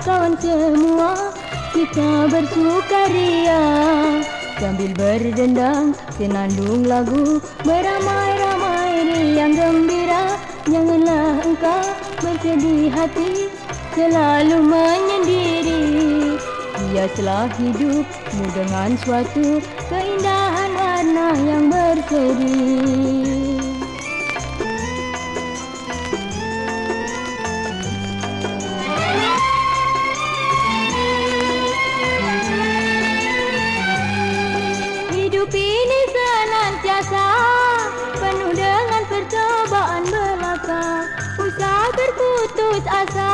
kawan semua. Kita bersukaria Sambil berdendang Senandung lagu. Beramai-ramai riang gembira. Janganlah engkau bersedih hati. Selalu menyendiri. Biasalah hidupmu dengan suatu Keindahan warna yang berseri Usah berputus asa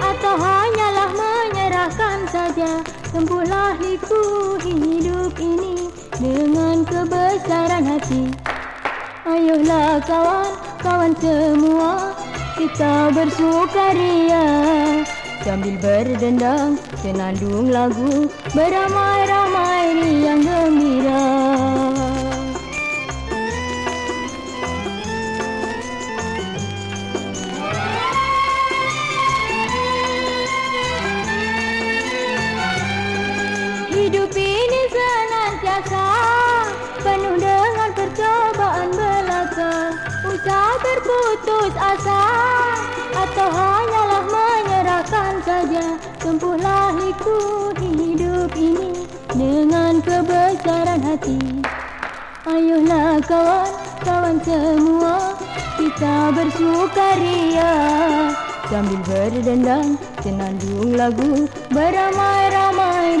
atau hanyalah menyerahkan saja. Tempuhlah liku hidup ini dengan kebesaran hati. Ayolah kawan, kawan semua kita bersukaria Sambil berdendang, senandung lagu Beramai-ramai riang gembira berputus asa atau hanyalah menyerahkan saja. Tempuhlah ikut hidup ini dengan kebesaran hati. Ayolah kawan, kawan semua kita bersukaria Sambil berdendang senandung lagu beramai-ramai